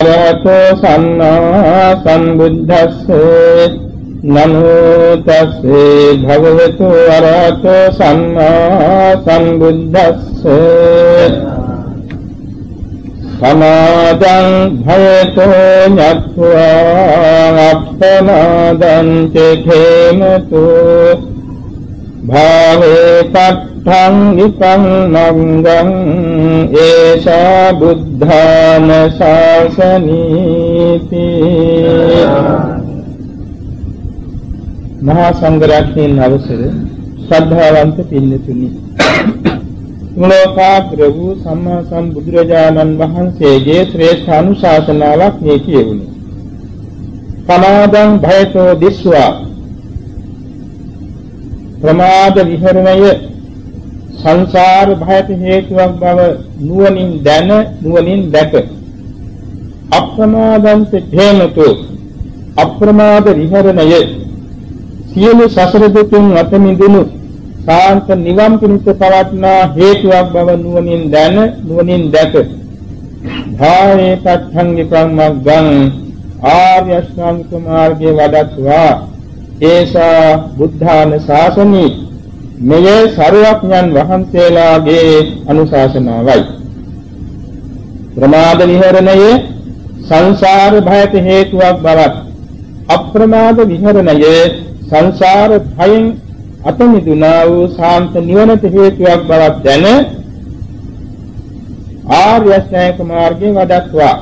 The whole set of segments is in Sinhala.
අරහතෝ සම්මා සම්බුද්දස්සේ නමෝ තස්සේ භගවතු අරහතෝ සම්මා සම්බුද්දස්සේ සමාදං භයතෝ ඤත්වා අප්පමාදං චේඛේමතු භාවේ පට්ඨං විපන්නංගං ඒසා බුද්ධාන ශාසනීති මහා සංඝරත්නයන් අවසර ශ්‍රද්ධාවන්ත පින්නතුනි. මුලෝකාග්‍ර වූ සම්මා සම්බුදුරජාණන් වහන්සේගේ ශ්‍රේෂ්ඨ අනුශාසනාවක් මේ කියවුණි. සමාදං භයතෝ දිස්වා. ප්‍රමාද විහරණය සංසාර භයට හේතුවක් බව නුවණින් දැන නුවණින් දැක. අප්‍රමාදන්ත ධේමතු අප්‍රමාද විහරණය. සියලු සසර දුකින් අත මිදුණු සාන්ත නිවන් පිණිස පවත්නා හේතුවක් බව නුවණින් දැන නුවණින් දැක. භාවේ පච්ඡංගිකං මග්ගං ආර්ය ශ්‍රාමික මාර්ගයේ වඩත්වා. ඒසා බුද්ධාන ශාසනී මෙය සරුවඥන් වහන්සේලාගේ අනුශාසනාවයි. ප්‍රමාද විහරණයේ සංසාර භයට හේතුවක් බවත් අප්‍රමාද විහරණයේ සංසාර භයෙන් අත මිදුණා වූ ශාන්ත නිවනට හේතුවක් බවක් දැන ආර්ය අෂ්ටාංග මාර්ගයේ වඩත්වා.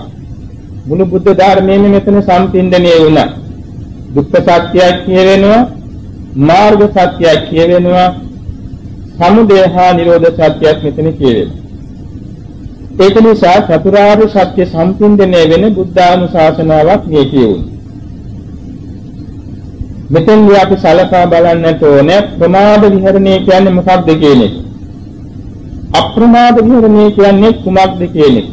මුළු බුද්ධ ධර්මයේම මෙතන සම්පින්දණය වුණා. දුක්ඛ සත්‍යයක් කියවෙනවා මාර්ග සත්‍යයක් කියවෙනවා සමුදය හා නිරෝධ සත්‍යයක් මෙතන කියවෙනවා ඒක නිසා චතුරාර්ය සත්‍ය සම්පූර්ණණය වෙන බුද්ධානුශාසනාවක් මේ කියුනේ මෙතෙන්දී අපි සලකා බලන්නට ඕනේ ප්‍රමාද විහරණය කියන්නේ මොකක්ද කියන එක. අප්‍රමාද විහරණය කියන්නේ කුමක්ද කියන එක.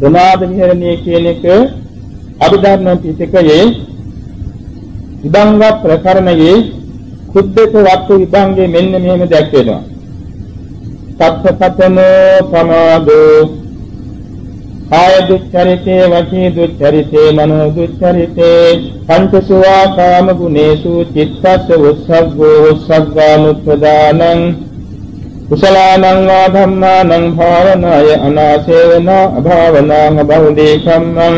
ප්‍රමාද විහරණය කියන එක අභිධර්ම පිටකයේ විභංග ප්‍රකරණයේ කුද්දක වත්තු විභංගේ මෙන්න මෙහෙම දැක්වෙනවා. සත්පතනෝ ප්‍රමාදෝ කාය දුච්චරිතේ වචී දුච්චරිතේ මනෝ දුච්චරිතේ පංචසුවා කාම ගුණේසු චිත්තස්ස උස්සග්ගෝ උස්සග්ගානුප්පදානං. කුසලානං වා ධම්මානං භාවනාය අනාසේවන අභාවනාං බහුලී සම්මං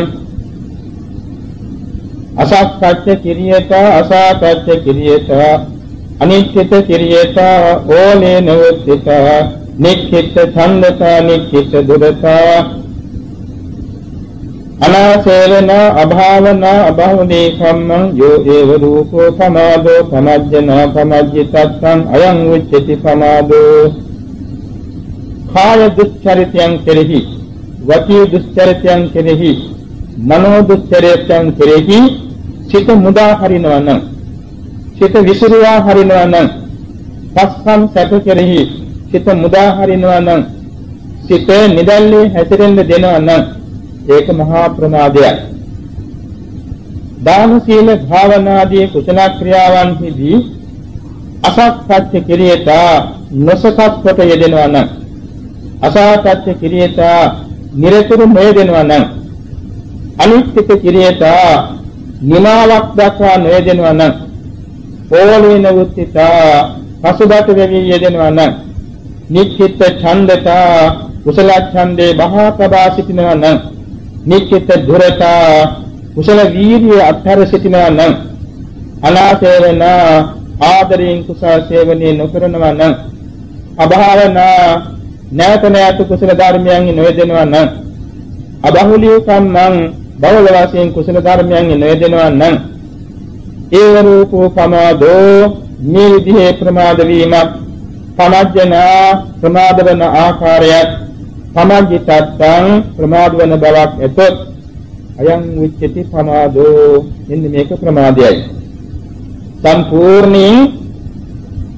අසක්කච්ච කිරියත අසාකච්ච කිරියත අනිච්චිත කිරියත ඕනේ නවත්තිත නික්ඛිත ඡන්දත නික්ඛිත දුරත. අනාසේවන අභාවන අභවනේ සම්මං යෝ ඒව රූපෝ සමාදෝ සමජ්ජන සමජ්ජිතස්සං අයං උච්චති සමාදෝ. කාය දුච්චරිතයන් කෙරෙහි වචී දුච්චරිතයන් කෙරෙහි මනෝ දුස්චරයයන් කෙරෙහි සිත මුදා හරිනවා නම් සිත විසිරුවා හරිනවා නම් පස්සම් සැප කෙරෙහි සිත මුදා හරිනවා නම් සිත නිදල්ලේ හැසිරෙන්න දෙනවා නම් ඒක මහා ප්‍රමාදයක්. දාන සීල භාවනාදී කුසල ක්‍රියාවන්හිදී අසත්පත්‍ය කිරියට නොසකත් කොට යෙදෙනවා නම් අසත්පත්‍ය කිරියට නිරතුරු නොයෙදෙනවා නම් අනිත්‍යක කිරියට නිමාවක් දක්වා නොයදෙනවා නම් ඕලේන වුත්තිත පසුබට වෙවි යෙදෙනවා නම් නික්කිත ඡන්දත කුසල ඡන්දේ මහා ප්‍රබා සිටිනවා නම් නික්කිත දුරත කුසල වීර්ය අත්හැර සිටිනවා නම් අනාසේවන ආදරයෙන් කුසල සේවනයේ නොකරනවා නම් අභාවන නැවත නැවත කුසල ධර්මයන් නොයදෙනවා නම් අබහුලිය කම්මං බවල වශයෙන් කුසල ධර්මයන් නොයදෙනවා නම් ඒ රූපෝ පමාදෝ මේ විදිහේ ප්‍රමාද වීමක් සමජ්ජන ප්‍රමාද වන ආකාරයක් සමජ්ජිතත්තං ප්‍රමාද වන බවක් එතොත් අයං උච්චති ප්‍රමාදෝ මෙන්න මේක ප්‍රමාදයයි. සම්පූර්ණයෙන්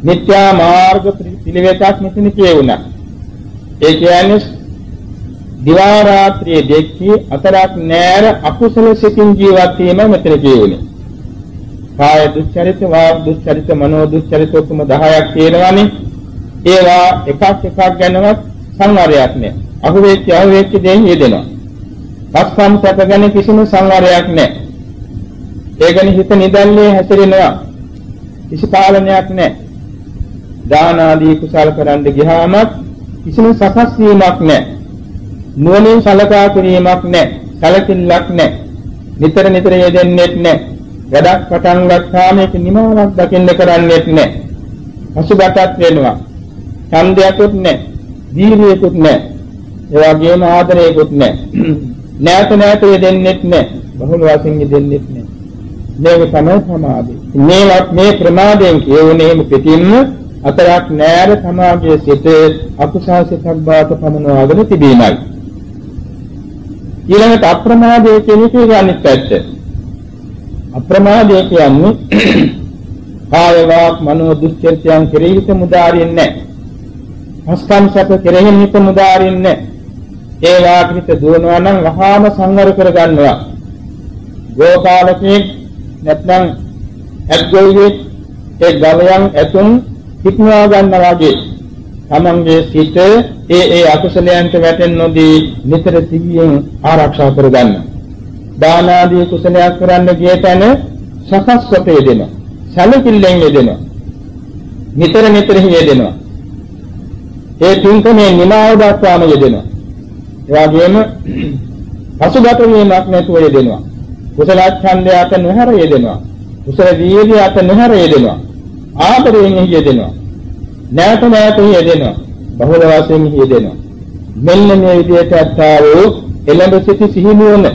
මිත්‍යා මාර්ග පිළිවෙතක් මෙතන කියුණා ඒ කියන්නේ දිවා රාත්‍රියේ දෙකී අතරක් නෑර අකුසල සිතින් ජීවත් වීම මෙතන කියුනේ. කාය දුස්චරිත, වාග් දුස්චරිත, මනෝ දුස්චරිත ඔක්කොම 10ක් තියෙනවානේ. ඒවා එකක් එකක් ගැනවත් සංවරයක් නෑ. අහුවෙච්ච අහුවෙච්ච දේ යෙදෙනවා. පස්කම් සැප ගැන කිසිම සංවරයක් නැහැ. ඒ ගැන හිත නිදල්ලේ හැසිරෙනවා. කිසි පාලනයක් නැහැ. දාන ආදී කුසල කරන්න ගියාම කිසිම සකස් වීමක් නැහැ. නුවණින් සලකා කිරීමක් නැහැ. සැලකිල්ලක් නැහැ. නිතර නිතර යෙදෙන්නේත් නැහැ. වැඩක් පටන් ගත්තාම ඒක නිමාවක් දකින්න කරන්නේත් නැහැ. පසුබටත් වෙනවා. ඡන්දයක්වත් නැහැ. දීර්යයක්වත් නැහැ. ඒ වගේම ආදරයක්වත් නැහැ. නැවත නැවත යෙදෙන්නේත් නැහැ. බහුල වශයෙන් යෙදෙන්නේත් නැහැ. මේක තමයි සමාධිය. මේවත් මේ ප්‍රමාදයෙන් කියුණේම පිටින්ම අතරක් නෑර සමාධියේ සිට අකුසල් සිතක් බාට පමනවාගෙන තිබීමයි. ඊළඟට අප්‍රමාදයේ කියන එක අනිත් පැත්ත. අප්‍රමාදය කියන්නේ කාය වාක් මනෝ දුස්චර්යයන් කෙරෙහි හිත මුදාරින්නේ නැහැ. හස්කම් සැප කෙරෙහි හිත මුදාරින්නේ නැහැ. ඒ වාක්‍රිත දුවනවා නම් වහාම සංවර කරගන්නවා. ගෝපාලකෙක් නැත්නම් ඇත්ගොල්ගේ ඒ ගවයන් ඇතුන් හිටනවා ගන්නවා වගේ තමන්ගේ සිත ඒ ඒ අකුසලයන්ට වැටෙන්නේ නොදී නිතර සිහියෙන් ආරක්ෂා කරගන්න. දාන ආදී කුසලයක් කරන්න ගිය තැන සකස් කොට යෙදෙනවා. සැලකිල්ලෙන් යෙදෙනවා. නිතර නිතර යෙදෙනවා. ඒ තුන්කමේ නිමාව දක්වාම යෙදෙනවා. ඒ වගේම පසුබට වීමක් නැතුව යෙදෙනවා. කුසල ඡන්දයට නොහැර යෙදෙනවා. කුසල වීර්යයට නොහැර යෙදෙනවා. ආදරයෙන් යෙදෙනවා. නැවත නැවත යෙදෙනවා. බහුල වශයෙන් යෙදෙනවා. මෙන්න මේ විදිහට අත්තා වූ එළඹ සිටි සිහිනුවන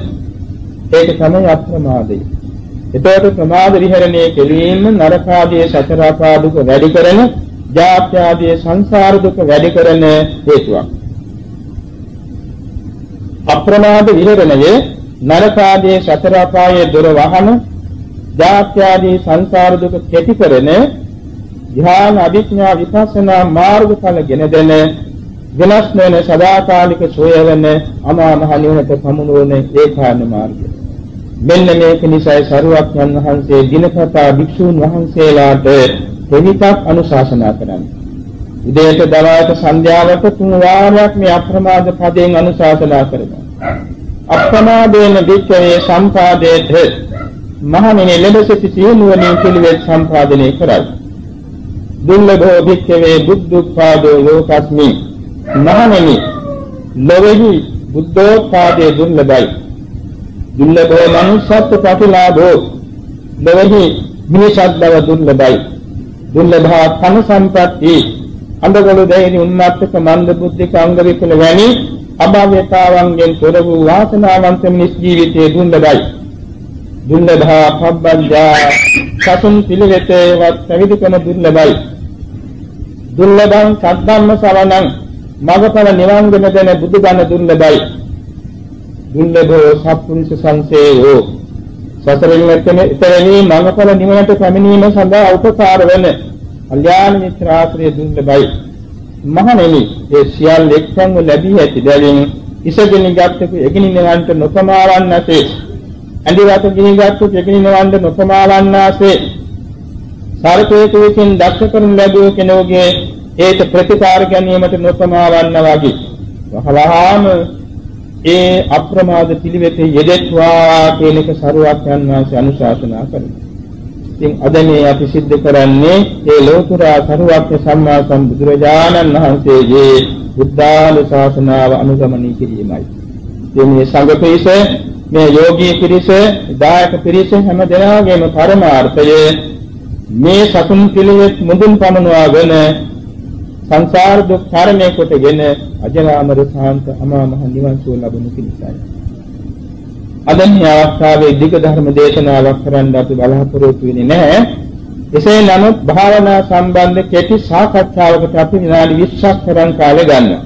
ඒක තමයි අප්‍රමාදය. එතකොට ප්‍රමාද විහරණය කෙලීම නරකාදී සතර අපාදුක වැඩි කරන ජාත්‍යාදී සංසාර දුක වැඩි කරන හේතුවක්. අප්‍රමාද විහරණයේ නරකාදී සතර අපායේ දොර වහන ජාත්‍යාදී සංසාර දුක කෙටි කරන ධ්‍යාන අභිඥා විපස්සනා මාර්ගඵල ගෙන දෙන වෙනස් නොවන සදාකාලික සෝය වෙන අමා මහ නිවනට පමුණුවන ඒකාන මාර්ගය. මෙන්න මේක නිසායි සරුවක්යන් වහන්සේ දිනපතා භික්ෂූන් වහන්සේලාට දෙවිතක් අනුශාසනා කරන්නේ. උදේට දවල්ට සන්ධ්‍යාවට තුන් වාරයක් මේ අප්‍රමාද පදයෙන් අනුශාසනා කරනවා. අප්‍රමාදේන විච්ඡේ සම්පාදේත මහණෙනි ලැබසිත සියනුවණින් පිළිවෙත් සම්පාදනය කරයි. දුර්ලභෝ භික්ඛවේ බුද්ධෝත්පාදෝ ලෝකස්මි මහණෙනි ලොවේහි බුද්ධෝත්පාදයේ දුර්ලභයි. දුර්ලභෝ මනුෂ්‍යත්ව ප්‍රතිලාභෝ ලොවේහි මිනිසත් බව දුර්ලභයි. දුර්ලභා කන සම්පatti අඳගොළු දෙයිනි උන්මත්තක මන්ද බුද්ධික අංග විකල වැනි අභාව්‍යතාවන්ගෙන් තොර වූ වාසනාවන්ත මිනිස් ජීවිතයේ දුර්ලභයි. දුර්ලභා පබ්බජ්ජා සතුන් පිළිවෙතේවත් පැවිදිකම දුර්ලභයි. දුර්ලභං සද්ධම්ම ශ්‍රවණං මගඵල නිවන් ගෙන දෙන බුදුගණ දුර්ලභයි. දුර්ලභෝ සත්පුරුෂ සංසේයෝ. සසරින් මෙතන ඉතරෙහි මගඵල නිවනට පැමිණීම සඳහා උපකාර වන කල්යාණ මිත්‍රාශ්‍රය දුර්ලභයි. මහණෙනි ඒ සියල්ල එක්සන්ව ලැබී ඇති බැවින් ඉසගෙන ගත්තක එගිනි නිවන්ට නොපමාවන්නසේ ඇඳිවත ගිනිගත්තු එගිනි නිවන්ට නොපමාවන්නාසේ සාරකේතු විසින් දක්ෂ කරනු ලැබුව කෙනෙකුගේ ඒට ප්‍රතිකාර ගැනීමට නොපමාවන්න වගේ. වහවහාම ඒ අප්‍රමාද පිළිවෙතේ යෙදෙත්වා කියන එක සරුවක් යන වාසේ අනුශාසනා කරනවා ඉතින් අද මේ අපි සිද්ධ කරන්නේ ඒ ලෝතුරා සරුවක්්‍ය සම්මා සම්බුදුරජාණන් වහන්සේගේ බුද්ධාල ශාසනාව අනුගමනය කිරීමයි. ඉතින් මේ සංඝ පිරිස, මේ යෝගී පිරිස, දායක පිරිස හැම දෙනාගේම පරමාර්ථය මේ සතුන් පිළිවෙත් මුදුන් පමනවාගෙන සංසාර දුක් කාරණේ කොටගෙන අජරාමර සාන්ත අමා මහ නිවන් සුව ලබනු පිණිසයි. අද මේ අවස්ථාවේ ධික ධර්ම දේශනාවක් කරන්න අපි බලාපොරොත්තු වෙන්නේ නැහැ. එසේ නමුත් භාවනා සම්බන්ධ කෙටි සාකච්ඡාවකට අපි විනාඩි 20ක් තරම් කාලය ගන්නවා.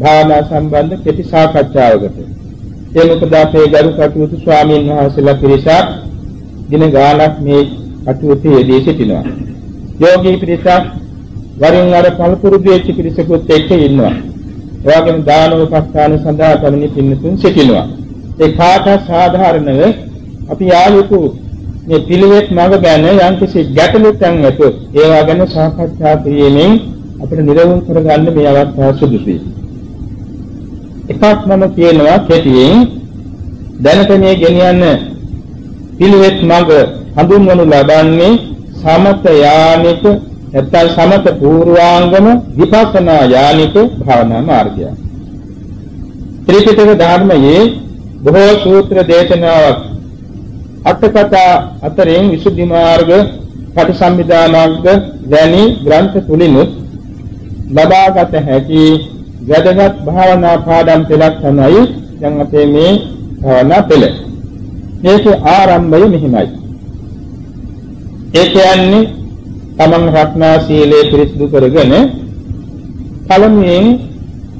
භාවනා සම්බන්ධ කෙටි සාකච්ඡාවකට. ඒ මොකද අපේ ගරු කටයුතු ස්වාමීන් වහන්සේලා පිරිසක් දින ගාණක් මේ කටයුතු යෙදී සිටිනවා. යෝගී පිරිසක් වරින් වර පළපුරුදු වෙච්ච පිරිසකුත් එක්ක ඉන්නවා. එවාගෙම දානෝපස්ථාන සඳහා පැමිණි පින්නතුන් සිටිනවා. ඒ කාට සාධාරණව අපි ආයුතු මේ පිළිවෙත් මඟ ගැන යම්කිසි ගැටලු තැන් ඇතොත් ඒවා ගැන සාකච්ඡා කිරීමෙන් අපිට නිරවුල් කරගන්න මේ අවස්ථාව සුදුසුයි. එකක් මම කියනවා කෙටියෙන් දැනට මේ ගෙනියන්න පිළිවෙත් මඟ හඳුන්වනු ලබන්නේ සමත යානික නැත්නම් සමත පූර්වාංගම විපස්සනා යානික භාවනා මාර්ගය. ත්‍රිපිටක ධර්මයේ බොහෝ සූත්‍ර දේශනාවක් අටකතා අතරින් විසුද්ධි මාර්ග පටිසම්භිදා මාර්ග වැනි ග්‍රන්ථ තුලිනුත් ලබාගත හැකි වැදගත් භාවනා පාඩම් පෙළක් තමයි දැන් අපේ මේ භාවනා පෙළ. මේකේ ආරම්භය මෙහිමයි. ඒ කියන්නේ තමන් රක්නා සීලේ පිරිසිදු කරගෙන පළමුවෙන්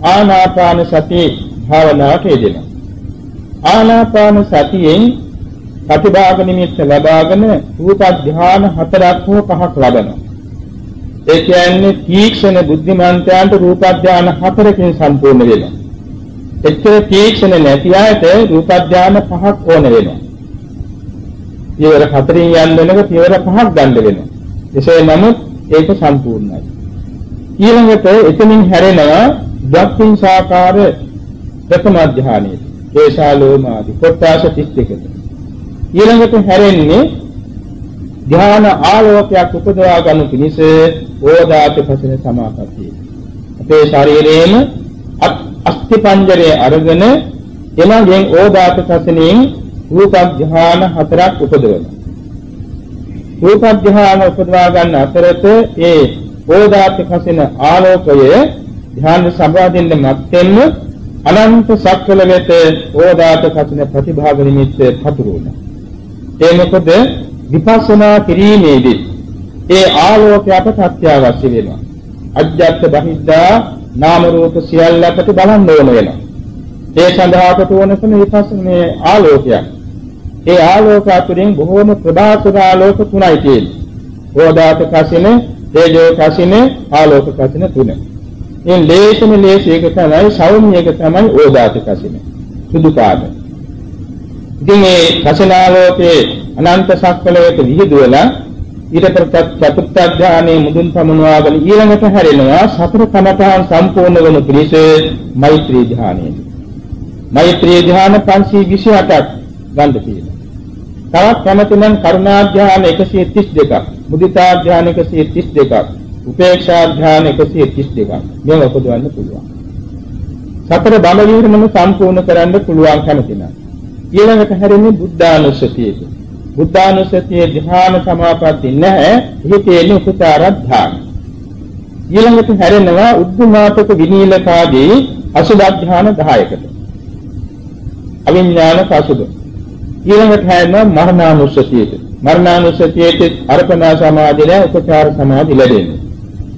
ආනාපාන සති භාවනාවට යෙදෙනවා. ආනාපාන සතියෙන් ප්‍රතිභාග නිමිත්ත ලබාගෙන රූප ධ්‍යාන හතරක් හෝ පහක් ලබනවා. ඒ කියන්නේ තීක්ෂණ බුද්ධිමන්තයන්ට රූප ධ්‍යාන හතරකින් සම්පූර්ණ වෙනවා. එච්චර තීක්ෂණ නැති අයට රූප ධ්‍යාන පහක් ඕන වෙනවා. පියවර හතරින් යන්න වෙනකොට පියවර පහක් ගන්න වෙනවා. එසේ නමුත් ඒක සම්පූර්ණයි. ඊළඟට එතනින් හැරෙනවා දක්ෂින් සාකාර ප්‍රථම ධානයේ. කේශාලෝමාදී කොට්ටාස 31කට. ඊළඟට හැරෙන්නේ ධ්‍යාන ආලෝකයක් උපදවා ගන්න පිණිස ඕදාත පසන සමාපත්තිය. අපේ ශරීරයේම අස්ථි පංජරයේ අරගෙන එමගෙන් ඕදාත පසනෙන් රූප ධ්‍යාන හතරක් උපදවනවා. රූප ධ්‍යාන උපදවා ගන්න අතරත ඒ ඕදාත පසන ආලෝකය ධ්‍යාන සම්බන්ධින්න මැත්තෙන්න අනන්ත සක්වල වෙත ඕදාත පසන ප්‍රතිභාග නිමිත්ත පතුරුවනවා. ඒ මොකද විපස්සනා කිරීමේදී ඒ ආලෝකය අපට අත්‍යවශ්‍ය වෙනවා. අජ්ජත් බහිද්දා නාම රූප සියල්ල අපට බලන්න ඕන වෙනවා. ඒ සඳහා අපට ඕන කරන විපස්සනේ ආලෝකයක්. ඒ ආලෝක අතුරින් බොහෝම ප්‍රභාසක ආලෝක තුනයි තියෙන්නේ. ඕදාත කසින, තේජෝ කසින, ආලෝක කසින තුන. මේ ලේෂම ලේෂයක තමයි සෞම්‍යයක තමයි ඕදාත කසින. සුදු පාට. ඉතින් මේ කසිනාලෝකේ අනන්ත සක්වලයට විහිදුවලා ඊට පස්සේ චතුත්ථ ඥානෙ මුදුන් පමුණවාගෙන ඊළඟට හැරෙනවා සතර කමඨාන් සම්පූර්ණ වෙන පිළිස මෛත්‍රී ධ්‍යානයේ. මෛත්‍රී ධ්‍යාන 528ක් ගන්න තියෙනවා. තවත් කැමති නම් කරුණා ධ්‍යාන 132ක්, මුදිතා ධ්‍යාන 132ක්, උපේක්ෂා ධ්‍යාන 132ක් මේව උපදවන්න පුළුවන්. සතර බඹ විහරණම සම්පූර්ණ කරන්න පුළුවන් කැමති නම් ඊළඟට හැරෙන්නේ බුද්ධානුස්සතියේ. බුද්ධානුස්සතියේ ධ්‍යාන සමාපatti නැහැ. එහි තියෙන උපචාර ධ්‍යාන. ඊළඟට හැරෙනවා උද්දුමාතක විනීලකාදී අසුභ ධ්‍යාන 10කට. අවිඥාන පසුබ. ඊළඟට හැරෙනවා මරණානුස්සතියට. මරණානුස්සතියේ අර්පණා සමාධිය උපචාර සමාධි ලැබෙනවා.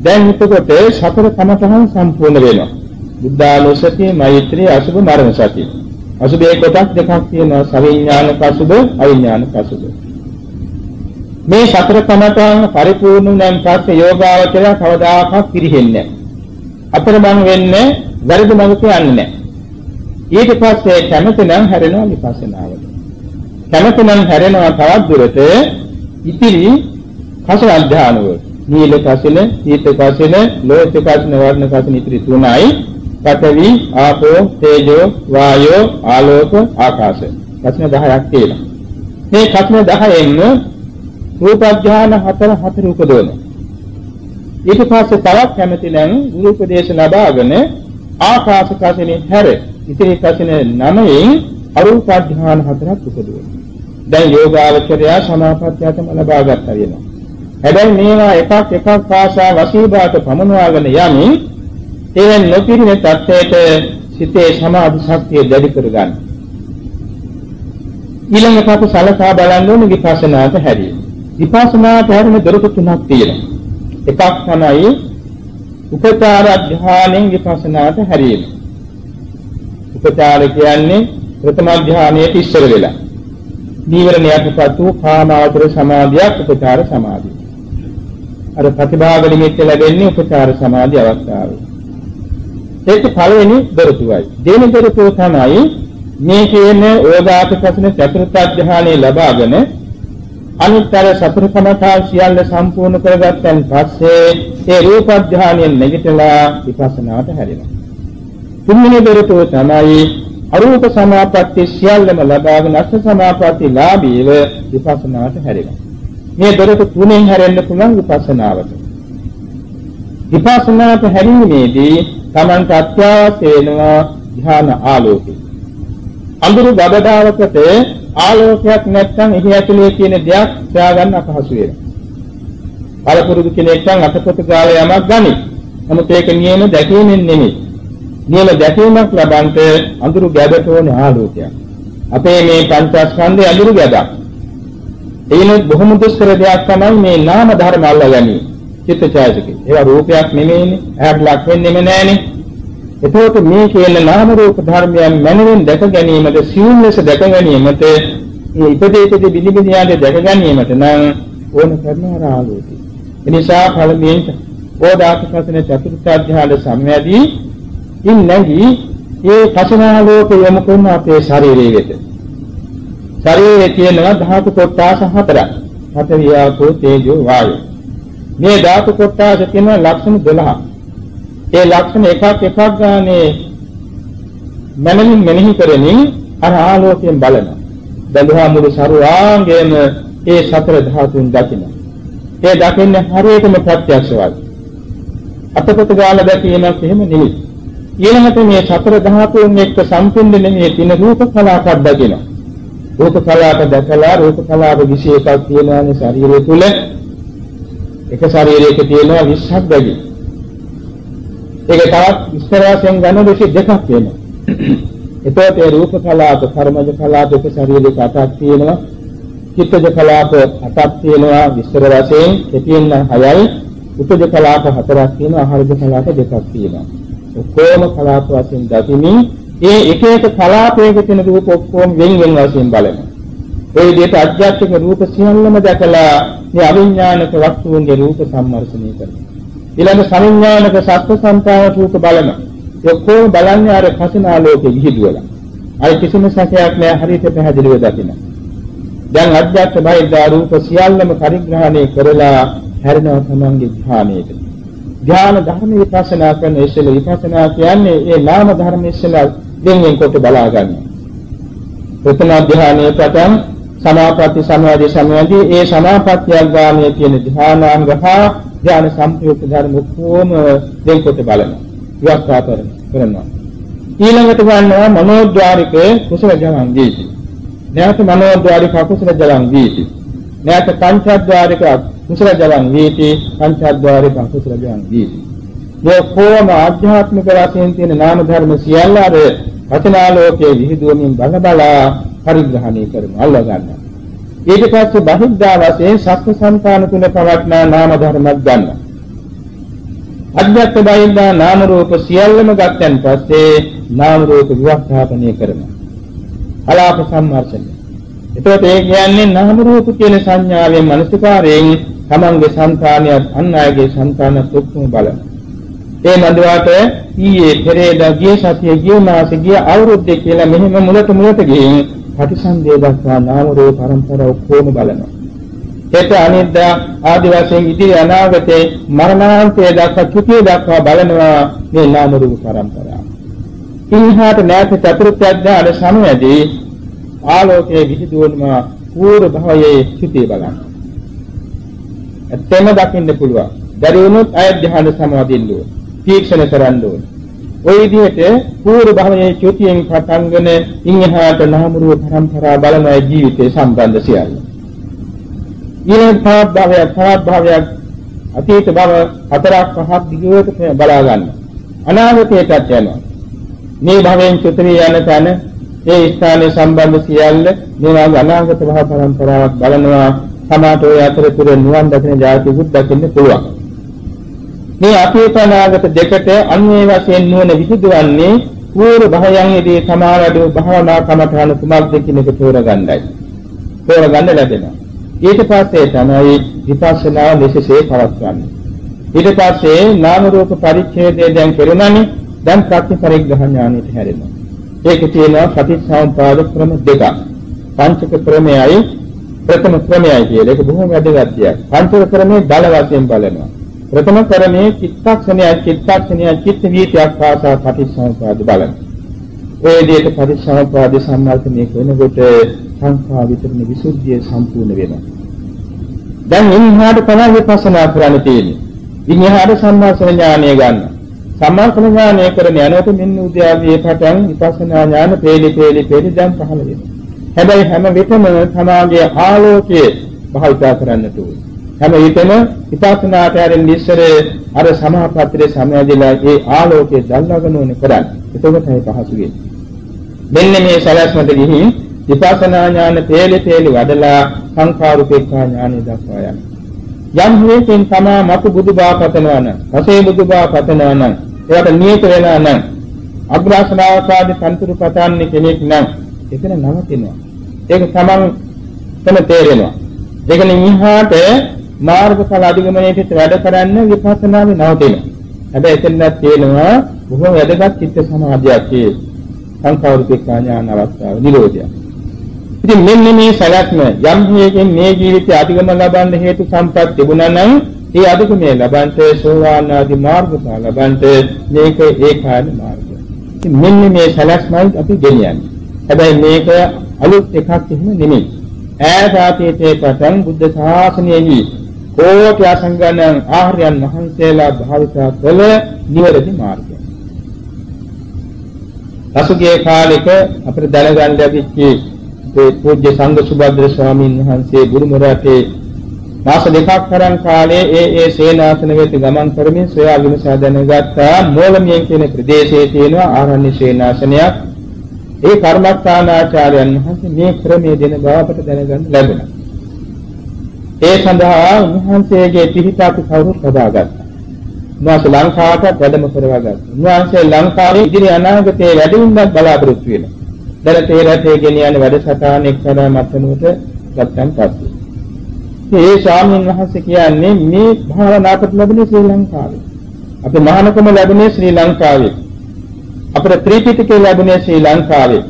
දැන් එතකොට සතර කමතහන් සම්පූර්ණ වෙනවා. බුද්ධානුස්සතිය, මෛත්‍රී, අසුභ, මරණ සතිය. අසුභේ කොටස් දෙකක් තියෙනවා සවිඥානික අසුභ අවිඥානික අසුභ මේ සතර කමතන් පරිපූර්ණ නම් පස්සේ යෝගාවචරය කවදාකවත් පිරෙන්නේ නැහැ අතරමං වෙන්නේ වැරදි මඟට යන්නේ නැහැ ඊට පස්සේ කැමති නම් හැරෙනවා විපස්සනාවට කැමති නම් හැරෙනවා තවත් දුරට ඉතිරි කසල අධ්‍යානව නීල කසින, සීත කසින, ලෝහිත කසින, වර්ණ කසින ඉතිරි තුනයි පඨවි, ආපෝ, තේජෝ, වායෝ, ආලෝක, ආකාශ. ප්‍රශ්න 10ක් තියෙනවා. මේ ප්‍රශ්න 10ෙන් රූප ඥාන හතර හතර උපදවන. ඊට පස්සේ තවත් කැමති නම් ගුරු උපදේශ ලබාගෙන ආකාශ කසිනේ හැර ඉතිරි කසිනේ නමයෙන් අරූප ඥාන හතරක් උපදවන. දැන් යෝගාවචරය සමාපත්තියටම ලබා ගන්නවා වෙනවා. හැබැයි මේවා එකක් එකක් පාසා වසීබාට පමනවාගෙන යමින් ඒ නොපිරින තත්ත්වයට සිතේ සමාධි ශක්තිය දැඩි කරගන්න. ඊළඟට අපි සලකා බලන්න ඕනේ විපස්සනාට හැරී. විපස්සනාට හැරෙන දොරටු තුනක් තියෙනවා. එකක් තමයි උපචාර ධ්‍යානෙන් විපස්සනාට හැරීම. උපචාර කියන්නේ ප්‍රථම ධ්‍යානයේ ඉස්සර වෙලා. නීවරණයට පසු කාමාවචර සමාධියක් උපචාර සමාධිය. අර ප්‍රතිභාග නිමිත්ත ලැබෙන්නේ උපචාර සමාධි අවස්ථාවේ. ඒක පළවෙනි දොරටුවයි. දෙවෙනි දොරටුව තමයි මේ කියන ඕදාත ප්‍රශ්න චතුර්ථ ධානයේ ලබාගෙන අනුත්තර සතර කමඨා සියල්ල සම්පූර්ණ කරගත්තන් පස්සේ ඒ රූප ධානයෙන් නැගිටලා විපස්සනාට හැරෙනවා. තුන්වෙනි දොරටුව තමයි අරූප සමාපatti සියල්ලම ලබාගෙන අෂ්ඨ සමාපatti ලාභීව විපස්සනාට හැරෙනවා. මේ දොරට තුනෙන් හැරෙන්න පුළුවන් විපස්සනාවට. විපස්සනාට හැරීමේදී Tamanට අත්‍යවශ්‍ය වෙනවා ධ්‍යාන ආලෝකය. අඳුරු ගබඩාවකට ආලෝකයක් නැත්නම් එහි ඇතුලේ තියෙන දෙයක් හොයාගන්න අපහසු වෙනවා. පළපුරුදු කෙනෙක් නම් අතපොත ගාලා යමක් ගනි. නමුත් ඒක නියම දැකීමෙන් නෙමෙයි. නියම දැකීමක් ලබන්ට අඳුරු ගැබට ඕනේ ආලෝකයක්. අපේ මේ පංචස්කන්ධයේ අඳුරු ගැබක්. ඒනොත් බොහොම දුෂ්කර දෙයක් තමයි මේ නාම ධර්ම අල්ලගන්නේ. චිත්තචෛතසිකේ. ඒවා රූපයක් නෙමෙයිනේ. ඇහැට ලක් වෙන්නේම නැහනේ. එතකොට මේ කියන නාම රූප ධර්මයන් මනරෙන් දැක ගැනීමද සියුම් ලෙස දැක ගැනීමද මේ ඉපදේකදී බිලිබිලියාගේ දැක ගැනීමට නම් ඕන කරන ආලෝකය. එනිසා පළමුවෙන් ඕදාකසන චතුර්ථ අධ්‍යාය සම්යදී ඉන් නැගී ඒ පසනාලෝක යොමු කරන අපේ ශරීරයේ වෙත. ශරීරයේ තියෙනවා ධාතු කොටස් හතරක්. හතරියාකෝ තේජෝ වායෝ. මේ ධාතු කොටස් තියෙන ලක්ෂණ 12. ඒ ලක්ෂණ එකක් එකක් ගානේ මනමින් මෙනෙහි කරමින් අර ආලෝකයෙන් බලනවා. බැලුවා මුළු සරුවාංගයේම ඒ සතර ධාතුන් දකිනවා. ඒ දකින්නේ හරියටම ප්‍රත්‍යක්ෂවයි. අතපොත ගාලා දැකීමක් එහෙම නෙවෙයි. ඊළඟට මේ සතර ධාතුන් එක්ක සම්පූර්ණ මේ තින රූප කලාපක් දකිනවා. රූප කලාප දැකලා රූප කලාප 21ක් තියෙනවානේ ශරීරය තුල. එක ශරීරයක තියෙනවා 20ක් බැගි. ඒක තවත් විස්තර වශයෙන් ගන්න දෙක දෙකක් වෙනවා. එතකොට ඒ රූප කලාප, කර්මජ කලාප එක ශරීරයක අටක් තියෙනවා. චිත්තජ කලාප හතක් තියෙනවා විස්තර වශයෙන් කෙටියෙන් නම් හයයි උපජ කලාප හතරක් තියෙනවා ආහාරජ කලාප දෙකක් තියෙනවා ඔක්කොම කලාප වශයෙන් දකිමින් ඒ එක එක කලාපයක තියෙන රූප ඔක්කොම වෙන් වෙන වශයෙන් බලනවා ඒ විදිහට අධ්‍යාත්මික රූප සියල්ලම දැකලා මේ අවිඥානික වස්තුන්ගේ රූප සම්මර්ෂණය කරනවා. ඊළඟ සමිඥානික සත්‍ය සංකාර රූප බලනවා ඔක්කොම බලන්නේ අර කසිනාලෝකෙ විහිදුවලා අයි කිසිම සැකයක් නැහැ හරියට පැහැදිලිව දකිනවා දැන් අධ්‍යාත්ම බාහිර රූප සියල්ලම පරිග්‍රහණය කරලා හැරෙනවා තමන්ගේ ධ්‍යානයට. ධ්‍යාන ධර්ම විපස්සනා කරන ඉස්සෙල්ල විපස්සනා කියන්නේ ඒ නාම ධර්ම ඉස්සෙල්ල දෙන්නේ කොට බලා ගන්න. ප්‍රථම ධ්‍යානයේ පටන් සමාපatti සමාධි සමාධි ඒ සමාපත්තිය ගාමී කියන ධ්‍යානාංග හා ධ්‍යාන සම්ප්‍රයුක්ත ධර්ම කොහොම දෙන්කොට බලනවා. විවස්ථා කරනවා. ඊළඟට ගන්නවා මනෝද්වාරික කුසල ජනං දීති. නැවත මනෝද්වාරික අකුසල ජලං වීති. නැවත පංචද්වාරික කුසල ජලං වීති. පංචද්වාරික අකුසල ජලං වීති. මේ කොම ආධ්‍යාත්මික වශයෙන් තියෙන නාම ධර්ම සියල්ල අර වචනාලෝකයේ විහිදුවමින් බල බලා පරිග්‍රහණය කරමු අල්ල ගන්න. ඊට පස්සේ බහිද්ධා වශයෙන් සත්‍ය සංකාන තුන පවත්නා නාම ධර්මයක් ගන්න. අධ්‍යාත්ම බහිද්ධා නාම රූප සියල්ලම ගත්තන් පස්සේ නාම රූප විවස්ථාපනය කරනවා. අලාප සම්මර්ෂණය. එතකොට ඒ කියන්නේ නාම රූප කියන සංඥාවෙන් මනසිකාරයෙන් තමන්ගේ సంతානියත් අන් අයගේ సంతානත් ඔක්කොම බලන ඒ නදුවාට ඊයේ පෙරේදා ගිය සතියේ ගිය මාසේ ගිය අවුරුද්දේ කියලා මෙහෙම මුලට මුලට ගිහින් ප්‍රතිසන්දේ දක්වා නාම රූප පරම්පර ඔක්කොම බලනවා. ඒක අනිද්දා ආදි වශයෙන් ඉදිරි අනාගතේ මරණාන්තය දක්වා චුතිය දක්වා බලනවා මේ නාම රූප පරම්පරාව. ඉන්හාට නැත් චතුර්ථ අධ්‍යාය සමයේදී ආලෝකයේ විහිදුවන පූර්ව භවයේ චුතිය බලනවා. ඇත්තම දකින්න පුළුවන්. බැරි වුණොත් අය ධ්‍යාන සමාදින්න ඕන. තීක්ෂණ කරන්න ඕන. ওই විදිහට පූර්ව භවයේ චුතියෙන් පටන්ගෙන ඉන්හාට නාම රූප පරම්පරා බලන ජීවිතේ සම්බන්ධ සියල්ල. ඊළඟ තවත් භවයක් තවත් භවයක් අතීත භව හතරක් පහක් දිගට බලා ගන්න. අනාගතයටත් යනවා. මේ භවයෙන් චුතරිය යන තැන ඒ ස්ථානයේ සම්බන්ධ සියල්ල මේවා අනාගත භව පරම්පරාවක් බලනවා සමාත ඔය අතරතුර නිවන් දකින ජාතිකුත් දකින්න පුළුවන්. මේ අතීත අනාගත දෙකට අන්වේ වශයෙන් නුවණ විහිදුවන්නේ පූර්ව භවයන්ෙහිදී සමාවැඩු භවනා කමඨාන කුමක්ද කියන එක තෝරගන්නයි. තෝරගන්න ලැබෙනවා. ඊට පස්සේ තමයි විපස්සනා මෙසේසේ පවත්වන්නේ. ඊට පස්සේ නාම රූප පරිච්ඡේදය දැන් කෙරුණානේ. දැන් ප්‍රත්‍ය පරිග්‍රහ ඥානෙට හැරෙනවා. ඒක තියෙනවා සතිසම්පාද ක්‍රම දෙකක්. පංචක ක්‍රමයයි ප්‍රථම ක්‍රමයයි කියලා. ඒක බොහොම වැදගත් දෙයක්. පංචක ක්‍රමයේ බල වශයෙන් බලනවා. ප්‍රථම ක්‍රමයේ චිත්තක්ෂණය චිත්තක්ෂණය චිත්ත වීතියක් පාසා පටිච්චසමුප්පාද බලන. ඔය විදිහට පරිසම්පාද සම්මර්ථනය කරනකොට සංඛා විතරනේ විසුද්ධිය සම්පූර්ණ වෙනවා. දැන් ඉන්හාට තමයි විපස්සනා කරන්න තියෙන්නේ. ඉන්හාට සම්මාසන ඥානය ගන්න. සම්මාසන ඥානය කරන යනකොට මෙන්න උද්‍යාවයේ පටන් විපස්සනා ඥාන පේලි පේලි පේලි දැන් පහළ වෙනවා. හැබැයි හැම විටම සමාගයේ ආලෝකයේ භාවිතා කරන්නට ඕනේ. හැම විටම විපස්සනාට ආරෙන් ඉස්සර අර සමාපත්තියේ සමයදීලා ඒ ආලෝකයේ දැල්වගෙන ඕනේ කරන්නේ. එතකොටයි පහසු වෙන්නේ. මෙන්න මේ සලස්මට ගිහින් විපස්සනා ඥාන තේලි තේලි වඩලා සංඛාරුපේක්ඛා ඥානෙ දක්වා යන. යම් හේතෙන් තමා මතු බුදුබා පතනවා නම්, පසේ බුදුබා පතනවා නම්, ඒකට නියත වෙනා නම්, අග්‍රාසනාවකාදී සම්තුරු පතන්නේ කෙනෙක් නම්, එතන නවතිනවා. ඒක තමන් තම තේරෙනවා. ඒක නිහාට මාර්ගඵල අධිගමනයේට වැඩ කරන්න විපස්සනාවේ නවතිනවා. හැබැයි එතනක් තියෙනවා බොහෝ වැදගත් චිත්ත සමාධියක් ඒ සංඛාරුපේක්ඛා ඥාන අවස්ථාව නිරෝධය. ඉතින් මෙන්න මේ සලක්ම යම් හේකින් මේ ජීවිතය අධිගම ලබන්න හේතු සම්පත් තිබුණා නම් ඒ අධිගමයේ ලබන්ට සෝවාන් ආදී මාර්ගඵල ලබන්ට මේක ඒකාන මාර්ගය. ඉතින් මෙන්න මේ සලක්මයි අපි ගෙනියන්නේ. හැබැයි මේක අලුත් එකක් එහෙම නෙමෙයි. ඈත අතීතයේ පටන් බුද්ධ ශාසනයෙහි කෝටි අසංගණන් ආර්යයන් වහන්සේලා භාවිතා කළ නිවැරදි මාර්ගය. පසුගිය කාලෙක අපිට දැනගන්න ලැබිච්ච ඒ පූජ්‍ය සංඝ සුබද්‍ර ස්වාමීන් වහන්සේ බුරුම රටේ මාස දෙකක් තරම් කාලයේ ඒ ඒ සේනාසන වෙත ගමන් කරමින් සොයා විමසා දැනගත්තා මෝලමියෙන් කියන ප්‍රදේශයේ තියෙන ආරණ්‍ය සේනාසනයක් ඒ කර්මස්ථානාචාර්යයන් වහන්සේ මේ ක්‍රමයේ දෙන බව අපට දැනගන්න ලැබුණා. ඒ සඳහා උන්වහන්සේගේ පිහිට අපි කවුරුත් හදාගත්තා. උන්වහන්සේ ලංකාවට වැඩම කරවගත්තා. උන්වහන්සේ ලංකාවේ ඉදිරි අනාගතයේ වැඩිමින්වත් බලාපොරොත්තු වෙනවා. දැන් තේ රටේ ගෙනියන වැඩසටහන එක්තරා මතනුවට ගත්තන් පස්සේ. මේ ස්වාමීන් වහන්සේ කියන්නේ මේ භාවනාවට ලැබෙන්නේ ශ්‍රී ලංකාවේ. අපි මහානකම ලැබුණේ ශ්‍රී ලංකාවේ. අපේ ත්‍රිපිටකය ලැබුණේ ශ්‍රී ලංකාවේ.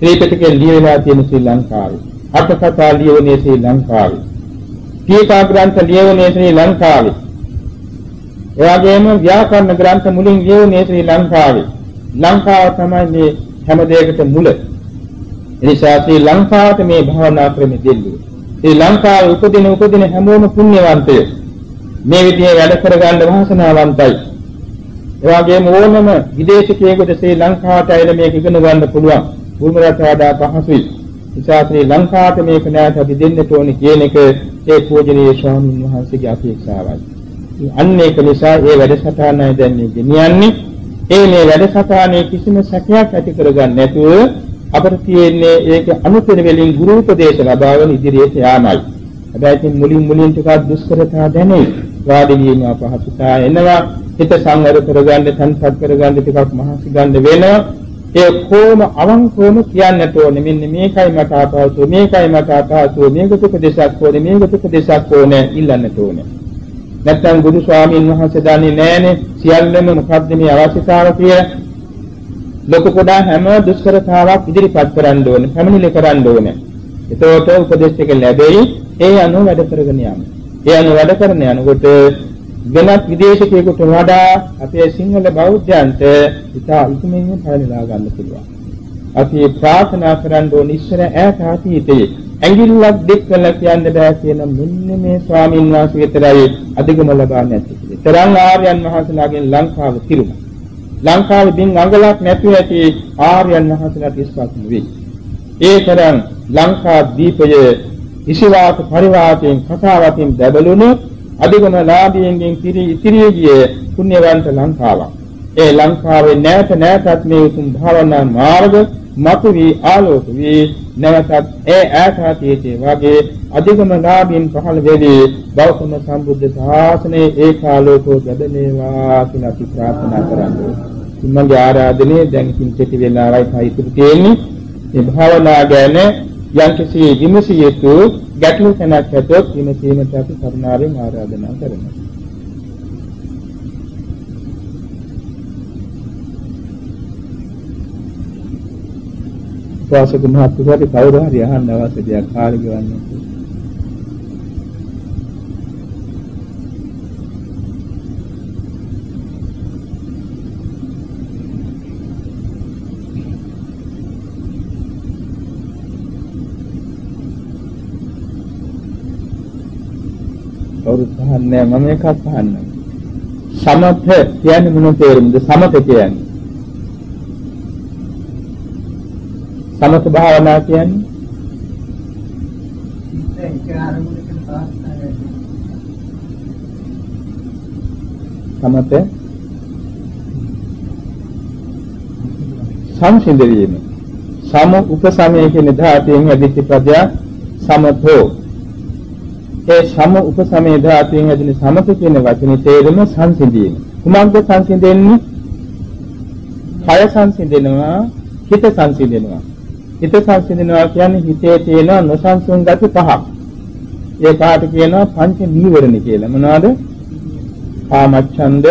ත්‍රිපිටකය ලියවිලා තියෙන ශ්‍රී ලංකාවේ. අටකථා ලියවන්නේ ශ්‍රී ලංකාවේ. ටීකා ග්‍රන්ථ ලියවන්නේ ශ්‍රී ලංකාවේ. එවාගෙම ව්‍යාකරණ ග්‍රන්ථ මුලින් ලියවන්නේ ශ්‍රී ලංකාවේ. ලංකාව තමයි මේ හැම දෙයකට මුල. එනිසා ශ්‍රී ලංකාවට මේ භාවනා ක්‍රමෙ දෙන්නේ. ශ්‍රී ලංකාවේ උපදින උපදින හැමෝම පුණ්‍යවන්තය. මේ විදිහේ වැඩ කරගන්න වාසනාවන්තයි. එවාගෙම ඕනම විදේශිකයෙකුට ශ්‍රී ලංකාවට ඇවිල්ලා මේක ඉගෙන ගන්න පුළුවන්. භූමි රට වඩා පහසුයි. නිසා ශ්‍රී ලංකාවට මේක නැවත අපි දෙන්නට ඕනේ කියන එක ඒ පූජනීය ස්වාමීන් වහන්සේගේ අපේක්ෂාවයි. අන්න ඒක නිසා ඒ වැඩසටහනයි දැන් මේ ගෙනියන්නේ. ඒ මේ වැඩසටහනේ කිසිම සැකයක් ඇති කරගන්න නැතුව අපිට තියෙන්නේ ඒක අනුතර වලින් ගුරු උපදේශ ලබාගෙන ඉදිරියට යාමයි. හැබැයි ඉතින් මුලින් මුලින් ටිකක් දුෂ්කරතා දැනේ. වාඩි වීම අපහසුතා එනවා. හිත සංවර කරගන්න, තන්පත් කරගන්න ටිකක් මහන්සි ගන්න වෙනවා. ඒ කොහොම අවංකවම කියන්නට ඕනේ. මෙන්න මේකයි මට අපහසු මේකයි මට අපහසු මේකට උපදේශයක් ඕනේ මේකට උපදේශයක් ඕනේ ඉල්ලන්නට ඕනේ. නැත්නම් බුදු ස්වාමීන් වහන්සේ දන්නේ නැහනේ. සියල්ලම මොකද්ද මේ අවශ්‍යතාව කියලා? ලොකු පොඩා හැම දුෂ්කරතාවක් ඉදිරිපත් කරන්න ඕනේ පැමිණිලි කරන්න ඕනේ. එතකොට උපදේශ ටික ලැබෙයි ඒ අනුව වැඩ කරගෙන යන්න. ඒ අනුව වැඩ කරන යනකොට වෙනත් විදේශිකයෙකුට වඩා අපේ සිංහල බෞද්ධයන්ට ඉතා ඉක්මනින් පැනලා ගන්න පුළුවන්. අපි ප්‍රාර්ථනා කරන්න ඕන ඉස්සර ඈත අතීතයේ ඇඟිල්ලක් දෙක් කළා කියන්න බෑ කියන මෙන්න මේ ස්වාමීන් වහන්සේ විතරයි අධිගම ලබා නැති. තරං ආර්යයන් වහන්සේලාගෙන් ලංකාව තිරුණා. ලංකාවේ දින් අඟලක් නැතුව ඇති ආර්යයන් වහන්සේලාට ඉස්පත් නෙවෙයි. ඒ තරම් ලංකා දීපයේ ඉසිවාත පරිවාතයෙන් කතාවකින් දැබළුණු අධිගම ලාභයෙන් පිරි ඉතිරිය ගිය පුණ්‍යවන්ත ලංකාවක්. ඒ ලංකාවේ නැවත නැවතත් මේ උතුම් භාවනා මාර්ග මතු වී ආලෝක වී නැවතත් ඒ ඈතාතීතේ වගේ අධිගම ලාභයෙන් පහළ වෙදී බෞද්ධ සම්බුද්ධ ශාසනයේ ඒකාලෝකෝ ලැබෙනවා කියලා අපි ප්‍රාර්ථනා කරන්නේ. මගේ ආරාධනය දැන් කිංචටි වෙලාවයි සාහිත්‍ය තියෙන්නේ. මේ භාවනා ගැන යම්කිසි විමසිය යුතු ගැටලු තැනක් ඇතොත් විමසීමට අපි කරුණාවෙන් ආරාධනා කරනවා. වාසක මහත්තුරුට කවුරු හරි අහන්න අවශ්‍ය දෙයක් කාලෙ ගවන්න. කවුරුත් අහන්නේ මම එකක් අහන්නම්. සමත කියන්නේ මොන තේරුමද? සමත කියන්නේ. සමත භාවනා කියන්නේ සමත සංසිඳවීම සම උපසමයේ කියන ධාතයෙන් අධිත්‍ය පදයක් සමතෝ ඒ සම උපසමයේ ධාතයෙන් ඇදෙන සමත කියන වචනේ තේරුම සංසිඳීම. කුමක්ද සංසිඳෙන්නේ? කය සංසිඳෙනවා, හිත සංසිඳෙනවා. හිත සංසිඳෙනවා කියන්නේ හිතේ තියෙන නොසන්සුන් ගති පහක්. ඒ පහට කියනවා පංච නීවරණ කියලා. මොනවද? කාමච්ඡන්ද,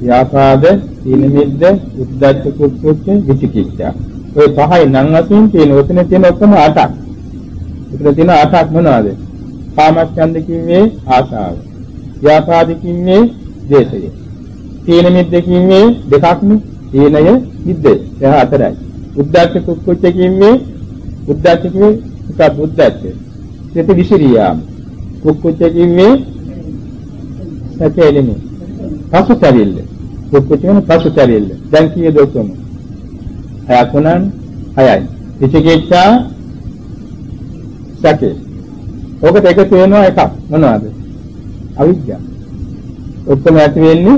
ව්‍යාපාද, සීල මිද්ද, උද්ධච්ච කුච්ච, විචිකිච්ඡා. ඔය පහයි නම් වශයෙන් තියෙන ඔතන තියෙන ඔක්කොම අටක්. උතන තියෙන අටක් මොනවද? කාමච්ඡන්ද කිව්වේ ආශාව. ව්‍යාපාද කිව්වේ ද්වේෂය. තීන මිද්ද කිව්වේ දෙකක්නේ. තීනය මිද්ද. එහා හතරයි. උද්දච්ච කුක්කුච්ච කිව්වේ උද්දච්ච කිව්වේ එකක් උද්දච්ච. සිත විසිරියාම. කුක්කුච්ච කිව්වේ සැකෙලිනේ. පසුතැවිල්ල. කුක්කුච්ච කියන පසුතැවිල්ල. දැන් කීයද ඔක්කොම? හයක් වුණානේ. හයයි. විචිකිච්ඡා සැකේ ඔකට එකතු වෙනවා එකක් මොනවද? අවිද්‍යාව. ඔක්කොම ඇති වෙන්නේ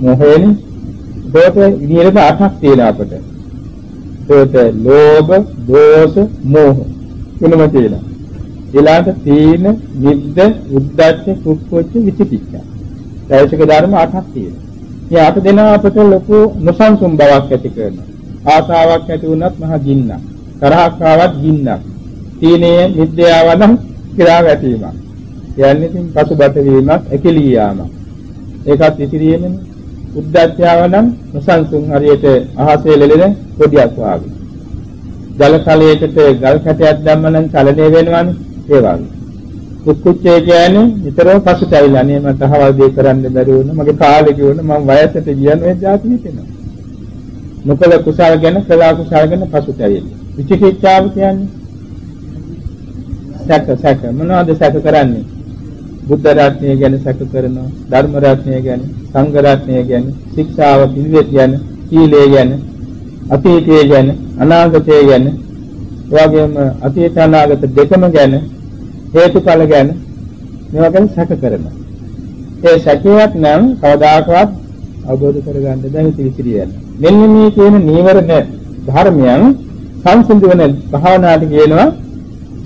මොහේනේ. ඒකට ඉදිරියට අටක් තියෙනවා අපට. ඒකට ලෝභ, දෝෂ, මෝහ. තුනම තියෙනවා. ඊළඟට තීන, නිද්ද, උද්ධච්ච, කුක්කුච්ච, විචිකිච්ඡා. ත්‍රිශක ධර්ම අටක් තියෙනවා. මේ අට දෙනා අපට ලොකු නොසන්සුන් බවක් ඇති කරනවා. ආසාවක් ඇති වුණත් මහ ගින්නක්. තරහක් ආවත් ගින්නක්. තීනේ, නිද්දයාව නම් කිරා වැටීමක්. කියන්නේ ඉතින් පසුබට වීමක්, ඇකිලී යාමක්. ඒකත් ඉතිරියෙන්නේ උද්දච්චයව නම් නොසන්සුන් හරියට අහසේ ලෙලෙන පොඩියක් වාගේ. ජල කලයකට ගල් කැටයක් දැම්ම නම් චලනය වෙනවනේ ඒ වගේ. කුක්කුච්චේ කියන්නේ නිතරම පසුතැවිලා නේ මට අහවල් දෙයක් කරන්න බැරි වුණා. මගේ කාලේ ගියොත් මම වයසට ගියන මේ જાති හිතෙනවා. නොකල කුසල ගැන කළා කුසල ගැන පසුතැවිලි. විචිකිච්ඡාව කියන්නේ සැක සැක මොනවද සැක කරන්නේ? බුද්ධ රත්නය ගැන සැක කරනවා, ධර්ම රත්නය ගැන, සංඝ රත්නය ගැන, ශික්ෂාව පිළිවෙත් ගැන, සීලය ගැන, අතීතය ගැන, අනාගතය ගැන, එවැගේම අතීත අනාගත දෙකම ගැන, හේතුඵල ගැන මේවා ගැන සැක කරනවා. ඒ සැකයක් නම් කවදාකවත් අවබෝධ කරගන්න බැහැ ඉතිරි යන. මෙන්න මේ කියන නීවරණ ධර්මයන් සංසිඳවන භාවනාවට කියනවා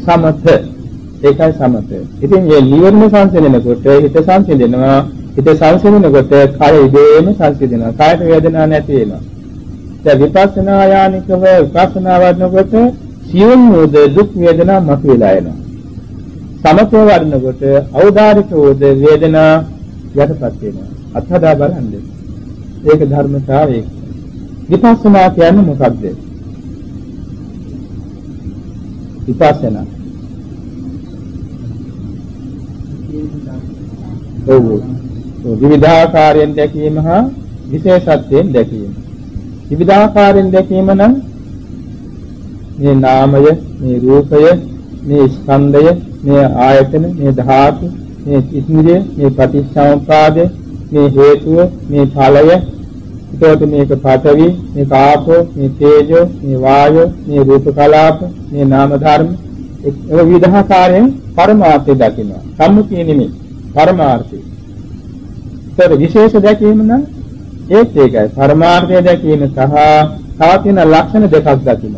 සමත ඒකයි සමතය. ඉතින් මේ නිවර්ණ සංසිඳනකොට හිත සංසිඳෙනවා. හිත සංසිඳනකොට කය ඉදේම සංසිඳෙනවා. කායට වේදනාවක් නැති වෙනවා. දැන් විපස්සනා යානිකව විපස්සනා වඩනකොට සියුම් වූද දුක් වේදනා මතුවලා එනවා. සමතය වඩනකොට අවදාරික වූද වේදනා යටපත් වෙනවා. අත්හදා බලන්න. ඒක ධර්මතාවය. විපස්සනා කියන්නේ මොකක්ද? විපස්සනා ඔව් විවිධාකාරයෙන් දැකීම හා විශේෂත්වයෙන් දැකීම. විවිධාකාරයෙන් දැකීම නම් මේ නාමය, මේ රූපය, මේ ස්කන්ධය, මේ ආයතන, මේ ධාතු, මේ ඉස්මිරිය, මේ ප්‍රතිසම්පාදය, මේ හේතුව, මේ ඵලය, එතකොට මේක පඨවි, මේක ආපෝ, මේ තේජෝ, මේ වායෝ, මේ රූප කලාප, මේ නාම ධර්ම, ඒ විවිධාකාරයෙන් පරමාර්ථය දකිනවා. සම්මුතිය නෙමෙයි. පරමාර්ථය. ඒතර විශේෂ දැකීම නම් ඒත් ඒකයි. පරමාර්ථය දැකීම සහ තව තියෙන ලක්ෂණ දෙකක් දකින්න.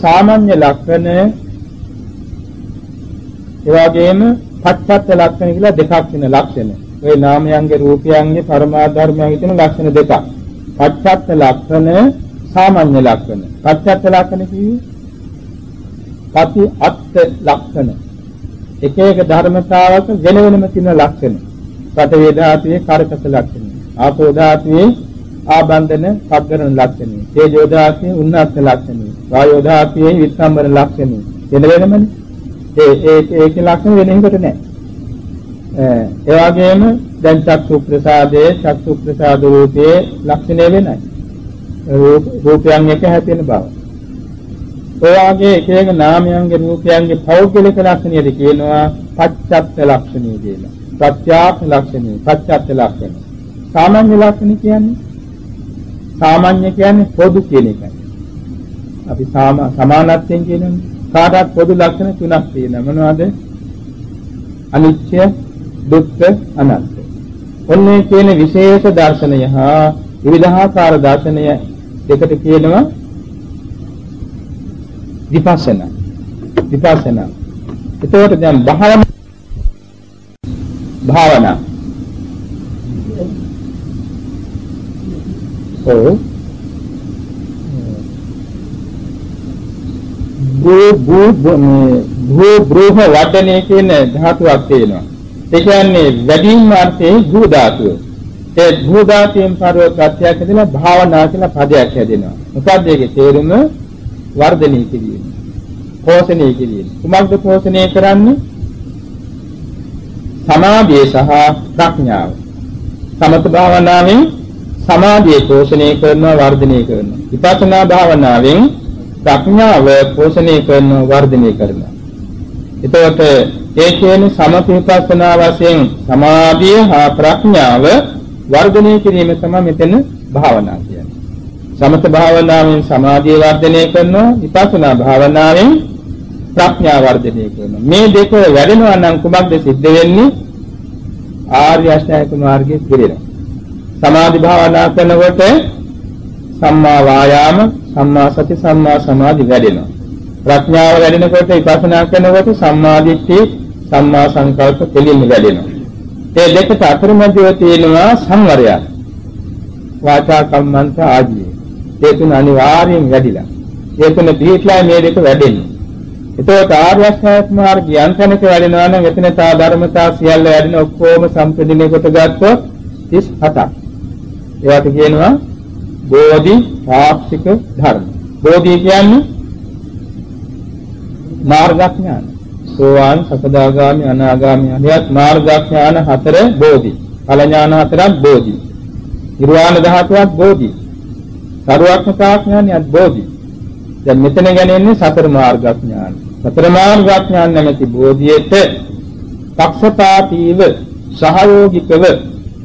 සාමාන්‍ය ලක්ෂණ ඒ වගේම පච්චත්ත ලක්ෂණ කියලා දෙකක් තියෙන ලක්ෂණ. ওই නාමයන්ගේ රූපයන්ගේ පරමාධර්මයන්ගේ තියෙන ලක්ෂණ දෙකක්. පච්චත්ත ලක්ෂණ සාමාන්‍ය ලක්ෂණ. පච්චත්ත ලක්ෂණ කිව්වේ පති අත්ත් ලක්ෂණ එක එක ධර්මතාවක වෙන වෙනම තියෙන ලක්ෂණ. පඨවි ධාතුවේ කරකස ලක්ෂණ. ආපෝ ධාතුවේ ආබන්ධන පද්දරණ ලක්ෂණ. තේජෝ ධාතුවේ උන්නත් ලක්ෂණ. වායෝ ධාතුවේ විස්සම්බර ලක්ෂණ. වෙන වෙනමනේ. ඒ ඒ ඒකේ ලක්ෂණ වෙන එකට නැහැ. ඒ වගේම දැන් චක්සු ප්‍රසාදයේ චක්සු ප්‍රසාද රූපයේ ලක්ෂණය වෙනයි. රූපයන් එක හැපෙන බව. ඔයගේ එක එක නාමයන්ගේ රූපයන්ගේ පෞද්ගලික ලක්ෂණයද කියනවා පච්චත්ත ලක්ෂණය කියලා. ප්‍රත්‍යාප ලක්ෂණය, පච්චත්ත ලක්ෂණ. සාමාන්‍ය ලක්ෂණ කියන්නේ සාමාන්‍ය කියන්නේ පොදු කියන එකයි. අපි සමානත්වයෙන් කියනනේ කාටත් පොදු ලක්ෂණ තුනක් තියෙනවා. මොනවද? අනිත්‍ය, දුක්ඛ, අනාත්ම. ඔන්නේ කියන විශේෂ දර්ශනය හා විවිධාකාර දර්ශනය දෙකට කියනවා විපස්සනා. විපස්සනා. එතකොට දැන් භාවනා භාවනා. ඔව්. භූ භූ භූ බ්‍රෝහ වඩනේ කියන ධාතුවක් තියෙනවා. ඒ කියන්නේ වැඩිම අර්ථයේ භූ ධාතුව. ඒ භූ ධාතුවෙන් පරව ප්‍රත්‍යක් හැදෙනවා භාවනා කියලා පදයක් හැදෙනවා. මොකක්ද ඒකේ තේරුම? වර්ධනය කිරීම. පෝෂණය කිරීම. කුමක්ද පෝෂණය කරන්නේ? සමාධිය සහ ප්‍රඥාව. සමත භාවනාවෙන් සමාධිය පෝෂණය කරනවා වර්ධනය කරනවා. විපස්සනා භාවනාවෙන් ප්‍රඥාව පෝෂණය කරනවා වර්ධනය කරනවා. එතකොට ඒ කියන්නේ සමපිපස්සනා වශයෙන් සමාධිය හා ප්‍රඥාව වර්ධනය කිරීම තමයි මෙතන භාවනා කියන්නේ. සමත භාවනාවෙන් සමාධිය වර්ධනය කරනවා විපස්සනා භාවනාවෙන් ප්‍රඥා වර්ධනය කරනවා. මේ දෙක වැඩෙනවා නම් කුමක්ද සිද්ධ වෙන්නේ? ආර්ය අෂ්ටාංගික මාර්ගයේ පිරෙනවා. සමාධි භාවනා කරනකොට සම්මා වායාම, සම්මා සති, සම්මා සමාධි වැඩෙනවා. ප්‍රඥාව වැඩෙනකොට විපස්සනා කරනකොට සම්මා දිට්ඨි, සම්මා සංකල්ප දෙලින් වැඩෙනවා. ඒ දෙකට අතරමැදව තියෙනවා සංවරයක්. වාචා කම්මන්ත ආදී. ඒ තුන අනිවාර්යෙන් වැඩිලා. ඒ තුන පිළිట్లా මේ දෙක වැඩෙන්නේ. එතකොට ආර්ය අෂ්ටාංග මාර්ගය යන්තනක වැඩෙනවා නම් එතන තා ධර්මතා සියල්ල වැඩෙන ඔක්කොම සම්පදිනේ කොට ගත්තොත් 37ක්. ඒවට කියනවා බෝධි පාක්ෂික ධර්ම. බෝධි කියන්නේ මාර්ගඥාන. සෝවාන් සකදාගාමි අනාගාමි අධ්‍යාත් මාර්ගඥාන හතර බෝධි. ඵල ඥාන හතරක් බෝධි. නිර්වාණ ධාතුවක් බෝධි. සරුවක්ඥතා ඥානියත් බෝධි. දැන් මෙතන ගැනෙන්නේ සතර මාර්ගඥාන. සතර මාර්ගඥාන නැමැති බෝධියට පක්ෂපාතීව සහයෝගිකව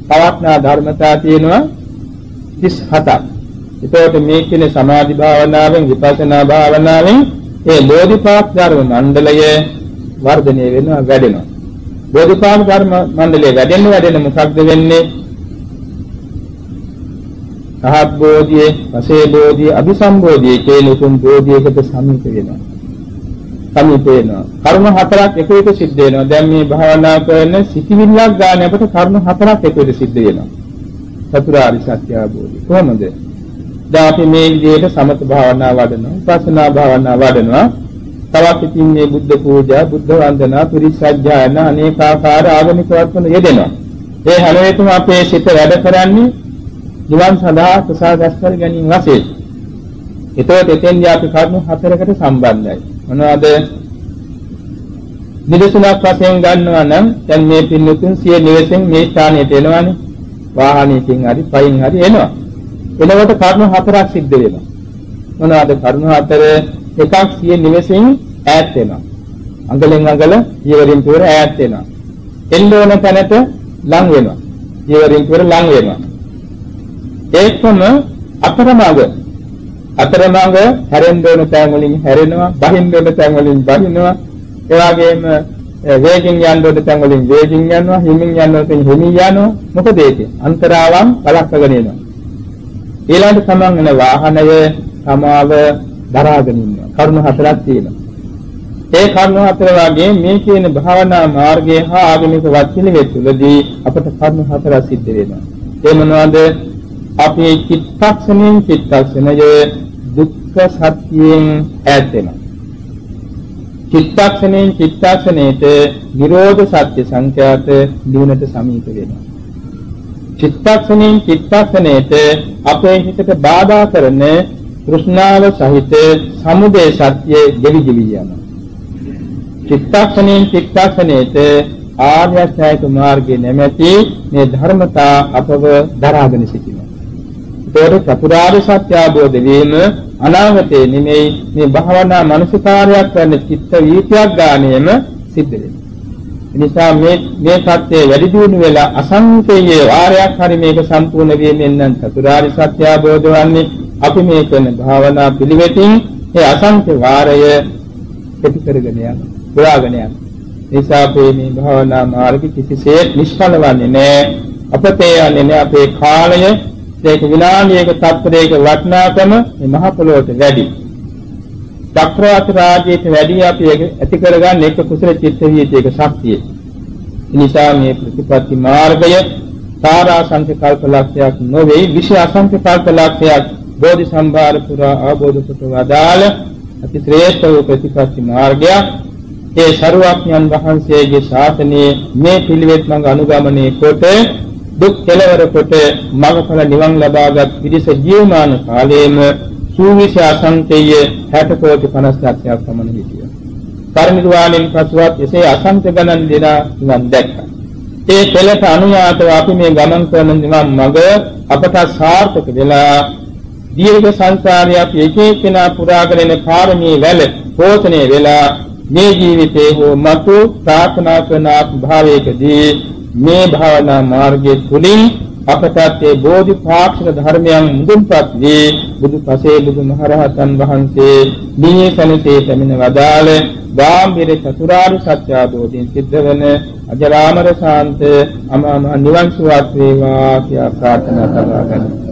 පවත්නා ධර්මතා තියෙනවා 37ක්. ඒතකොට මේ කියන සමාධි භාවනාවෙන් විපස්සනා භාවනාවෙන් ඒ බෝධිපාක් ධර්ම මණ්ඩලය වර්ධනය වෙනවා වැඩෙනවා. බෝධිපාක් ධර්ම මණ්ඩලය වැඩෙන්න වැඩෙන්න මොකක්ද වෙන්නේ? සහත් බෝධියේ, පසේ බෝධියේ, අபிසම්බෝධියේ කියන උතුම් බෝධියකට සමීප වෙනවා. සමීප වෙනවා. කර්ම හතරක් එක එක සිද්ධ වෙනවා. දැන් මේ භාවනා කරන සිතිවිල්ලක් ගන්න අපට කර්ම හතරක් එක එක සිද්ධ වෙනවා. චතුරාර්ය සත්‍ය අවබෝධය. කොහොමද? දැන් අපි මේ විදිහට සමත භාවනා වඩනවා, විපස්සනා භාවනා වඩනවා. තවත් ඉතින් මේ බුද්ධ පූජා, බුද්ධ වන්දනා, පුරිසජ්ජායන අනේකාකාර ආගමික වත්වන යෙදෙනවා. ඒ හැම එකම අපේ සිත වැඩ කරන්නේ නිවන් සඳහා කුසල රැස් කර ගැනීම වශයෙන්. එතකොට එතෙන්දී අපි කරුණු හතරකට සම්බන්ධයි. මොනවද? නිදසුනක් වශයෙන් ගන්නවා නම් දැන් මේ පින්නතුන් සිය නිවසෙන් මේ ස්ථානයට එනවානේ. වාහනයකින් හරි පයින් හරි එනවා. එනකොට කරුණු හතරක් සිද්ධ වෙනවා. මොනවද කරුණු හතර? එකක් සිය නිවසෙන් ඈත් වෙනවා. අඟලෙන් අඟල ඊවරින් පියවර ඈත් වෙනවා. එන්න ඕන තැනට ලං වෙනවා. ඊවරින් පියවර ලං වෙනවා. ඒකම අතරමඟ අතරමඟ හැරෙන්න ඕන තැන් වලින් හැරෙනවා බහින්න ඕන තැන් වලින් බහිනවා. ඒ වගේම වේගින් යන්න ඕන තැන් වලින් වේගින් යනවා හිමින් යන්න ඕන තැන් හිමින් යනවා. මොකද ඒක? අන්තරාවන් බලක්කගෙන එනවා ඊළඟට තමන් යන වාහනය තමාව දරාගෙන ඉන්නවා කරුණු හතරක් තියෙනවා. ඒ කරුණු හතර වගේ මේ කියන භාවනා මාර්ගය හා ආගමික වචිනේ තුළදී අපට කරුණු හතරක් සිද්ධ වෙනවා. ඒ මොනවද? අපේ චිත්තක්ෂණයෙන් චිත්තක්ෂණය දුක්ඛ සත්‍යයෙන් ඈත් වෙනවා. චිත්තක්ෂණයෙන් චිත්තක්ෂණයට නිරෝධ සත්‍ය සංඛ්‍යාත දිනට සමීප වෙනවා. චිත්තක්ෂණයෙන් චිත්තක්ෂණයට අපේ හිතට බාධා කරන කෘෂ්ණාව සහිත සමුදය සත්‍ය දෙවි දෙවි යනවා. චිත්තක්ෂණයෙන් චිත්තක්ෂණයට ආර්ය අෂ්ටාංගික මාර්ගයේ නැමැති මේ ධර්මතා අපව දරාගෙන සිටිනවා. ඒතකොට චතුරාර්ය සත්‍ය අවබෝධ වීම අනාගතේ නෙමෙයි මේ භාවනා මනසිකාරයක් කරන චිත්ත වීතියක් ගානේම සිද්ධ වෙනවා. එනිසා මේ මේ தත්ත්වයේ වැඩි දියුණු වෙලා අසංකේය වාරයක් හරි මේක සම්පූර්ණ වෙන්නේ නම් චතුරාර්ය සත්‍ය අවබෝධ වන්නේ අපි මේ කරන භාවනා පිළිවෙතින් ඒ අසංකේ වාරය ප්‍රති කරගෙන යනවා. පුරාගෙන යනවා. නිසා අපේ මේ භාවනා මාර්ගය කිසිසේත් නිෂ්ඵල වන්නේ නැහැ. අපතේ යන්නේ නැහැ අපේ කාලය ඒක විනාඩියක තත්පරයක වටිනාකම මේ මහ පොළොවට වැඩි. චක්‍රවර්ති රාජ්‍යයට වැඩි අපි ඇති කරගන්න එක කුසල චිත්ත වීතියක ශක්තිය. නිසා මේ ප්‍රතිපත්ති මාර්ගය සාරා සංකල්ප ලක්ෂයක් නොවේ විශේෂ අසංකල්ප ලක්ෂයක් බෝධි සම්භාර පුරා ආબોධ කොට වදාළ අති ශ්‍රේෂ්ඨ වූ ප්‍රතිපත්ති මාර්ගය ඒ ශරුවක්ඥන් වහන්සේගේ ශාසනයේ මේ පිළිවෙත් මඟ අනුගමනය කොට දුක් කෙලවර කොට මඟඵල නිවන් ලබාගත් පිරිස ජීවමාන කාලයේම සූවිසි අසංකේය 60 කෝටි 50 ලක්ෂයක් පමණ හිටියා. පරිනිර්වාණයෙන් පසුවත් එසේ අසංඛ්‍ය ගණන් දෙනා නිවන් දැක්කා. ඒ පෙළට අනුයාතව අපි මේ ගමන් කරන නිවන් මඟ අපට සාර්ථක වෙලා දීර්ඝ සංසාරයේ අපි එක එක්කෙනා පුරාගෙන යන කාර්මී වැල පෝෂණය වෙලා මේ ජීවිතේ හෝ මතු ප්‍රාර්ථනා කරන භාවයකදී මේ භාවනා මාර්ගයේ තුලින් අපටත් ඒ බෝධිපාක්ෂික ධර්මයන් මුදුන්පත් වී බුදු පසේ බුදු මහරහතන් වහන්සේ මේ සැනසේ පැමිණ වදාළ ගාම්භීර චතුරාර්ය සත්‍ය අවබෝධයෙන් සිද්ධ වන අජරාමර ශාන්ත අමා මහ නිවන් සුවත් වේවා කියා ප්‍රාර්ථනා කරනවා.